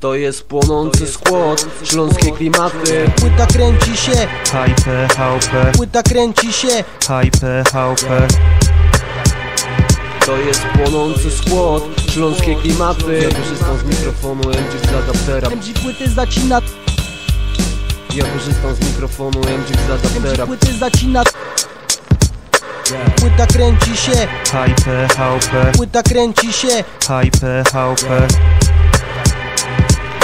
To jest płonący skład, śląskie klimaty. Płyta kręci się, Hype, haupe, płyta kręci się. Hype, haupe, To jest płonący skład, śląskie klimaty. Ja korzystam z mikrofonu MG z adaptera. MG płyty zacina, Ja korzystam z mikrofonu MG z adaptera. MG płyty zacina. Płyta kręci się, hype, haupe, płyta kręci się. Hype, haupe,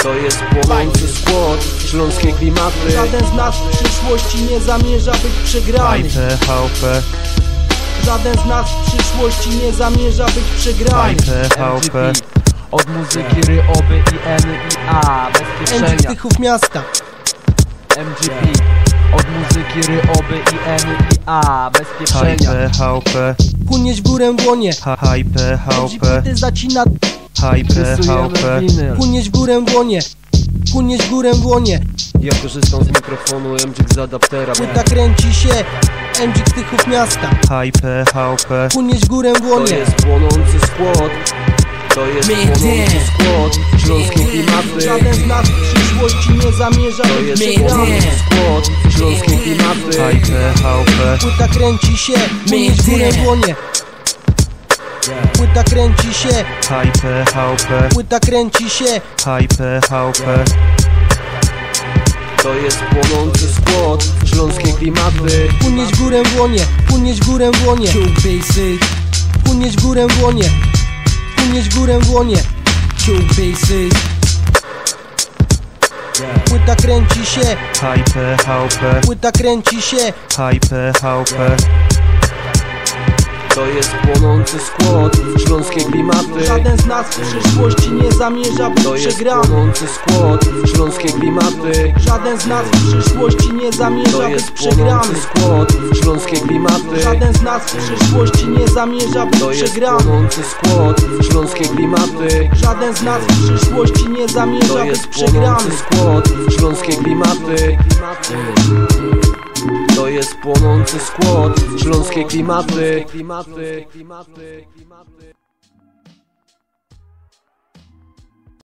To jest płonący skład, śląskie klimaty. Żaden z nas w przyszłości nie zamierza być przegrany. Haupe, Żaden z nas w przyszłości nie zamierza być przegrany. Haupe, Od muzyki ryoby i N i A Bezpieczenia. Tychów Miasta. MGP Od muzyki ryoby i N i A Bezpieczenia. Hype, haupe, Unieść w górę dłonie ha- hype, MG haupe, płyty zacina, haupe, winyl unieść w górę dłonie Unieść w górę dłonie Ja korzystam z mikrofonu MG z adaptera. Płyta kręci się, MG Tychów Miasta. Hype, haupe, Unieść w górę To dłonie jest płonący skład. To jest płonący skład, śląskie klimaty. Żaden z nas w przyszłości nie zamierza. To być jest płonący skład, śląskie klimaty. Hype, haupe, Płyta kręci się, unieść w górę dłonie Płyta kręci się, hype, haupe, płyta kręci się. Hype, haupe, To jest płonący skład, śląskie klimaty. W górę dłonie, unieść w górę dłonie Unieść w górę dłonie Unieść w górę dłonie Płyta kręci się, hype, haupe, płyta kręci się. Hype, haupe, To jest płonący skład, śląskie klimaty. Żaden z nas w przyszłości nie zamierza być To jest przegrany. płonący skład, śląskie klimaty. Żaden z nas w przyszłości nie To zamierza być jest przegrany. płonący skład, śląskie klimaty. Żaden z nas w przyszłości nie zamierza być To jest przegrany. płonący skład, śląskie klimaty. Żaden z nas w przyszłości nie To zamierza być jest przegrany. płonący skład, śląskie klimaty. To płonący skład, śląskie klimaty